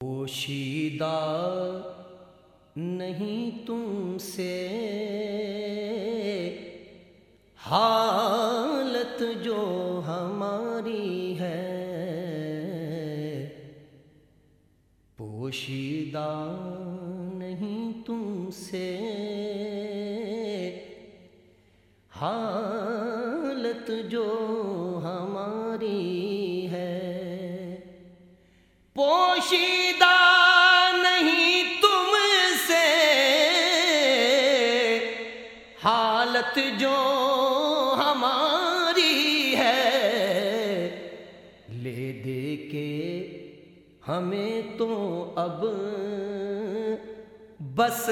پوشیدہ نہیں تم سے حالت جو ہماری ہے۔ پوشیدہ نہیں تم سے حالت جو ہماری ہے پوشیدہ نہیں تم سے۔ حالت جو ہماری ہے، لے دے کے ہمیں تو اب بس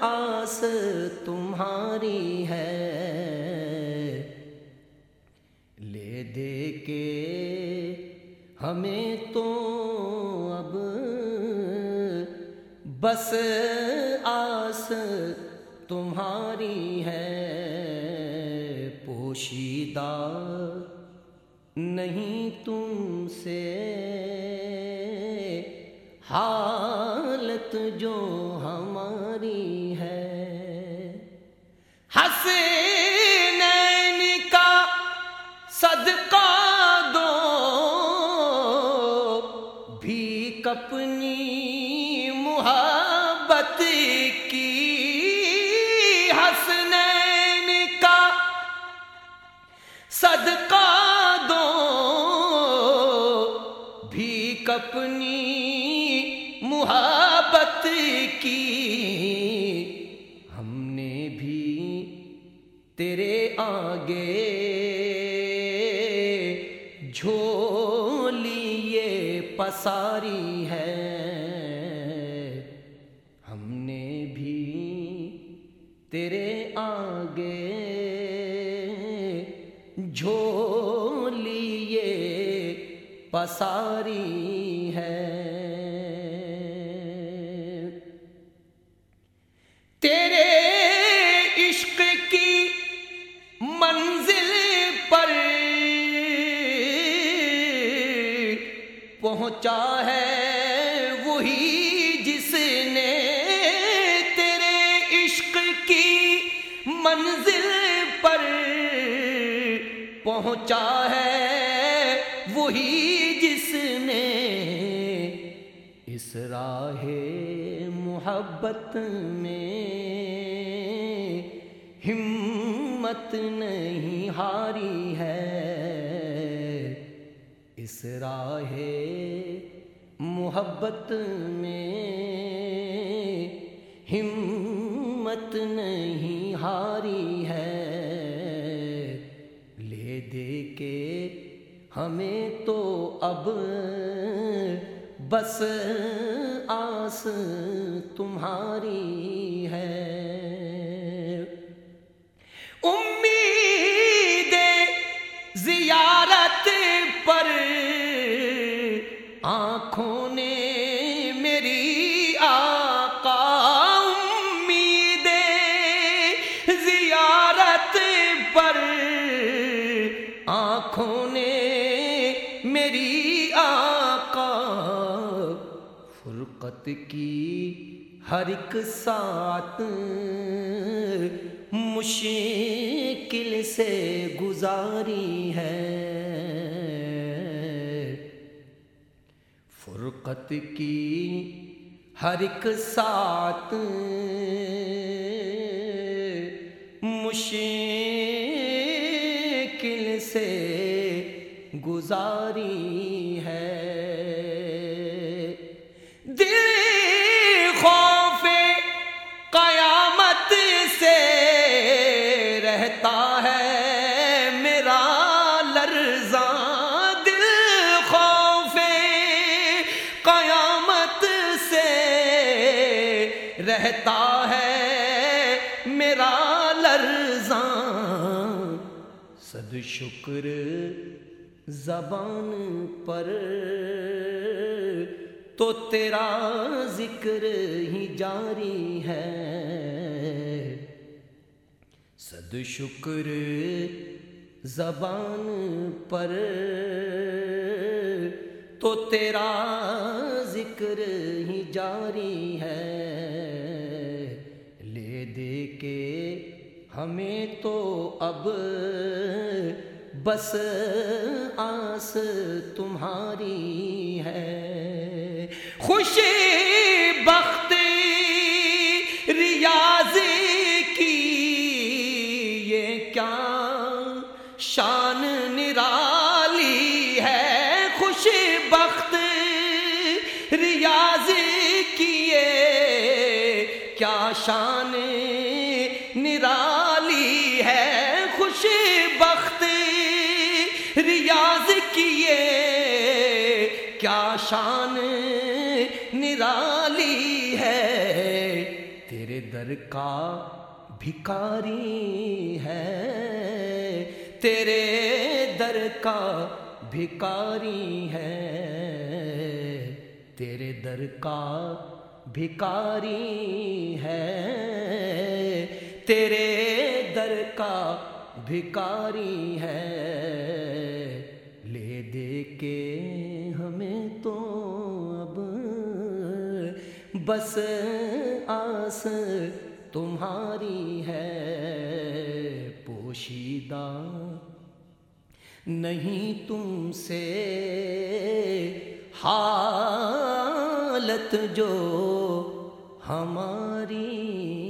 آس تمہاری ہے۔ لے دے کے ہمیں تو بس آس تمہاری ہے پوشیدہ نہیں تم سے حالت جو ہماری ہے۔ حسین کا صدقہ دو بھی کپنی محبت صدقہ دو۔ بھی کپنی محبت کی۔ ہم نے بھی تیرے آگے جھولی یہ پساری ہے۔ ہم نے بھی تیرے آگے پساری ہے۔ تیرے عشق کی منزل پر پہنچا ہے وہی جس نے تیرے عشق کی منزل پر پہنچا ہے وہی اس راہ محبت میں ہمت نہیں ہاری ہے۔ اس راہ محبت میں ہمت نہیں ہاری ہے۔ لے دے کے ہمیں تو اب بس آس تمہاری ہے۔ فرقت کی ہر ایک ساتھ مشکل سے گزاری ہے فرقت کی ہر ایک ساتھ مشکل سے گزاری ہے رہتا ہے، میرا لرزاں دل خوف قیامت سے رہتا ہے، میرا لرزاں۔ صد شکر زبان پر، تو تیرا ذکر ہی جاری ہے۔ صد شکر زبان پر تو تیرا ذکر ہی جاری ہے۔ لے دے کے ہمیں تو اب بس آس تمہاری ہے۔ خوشی شان نرالی ہے، خوش بخت ریاض کیے۔ کیا شان نرالی ہے، خوش بخت ریاض کیے۔ کیا شان نرالی ہے، تیرے در کا بھکاری ہے۔ تیرے در کا بھکاری ہے، تیرے در کا بھکاری ہے، تیرے در کا بھکاری ہے۔ لے دے کے ہمیں تو اب بس آس تمہاری ہے۔ پوشیدہ نہیں تم سے حالت جو ہماری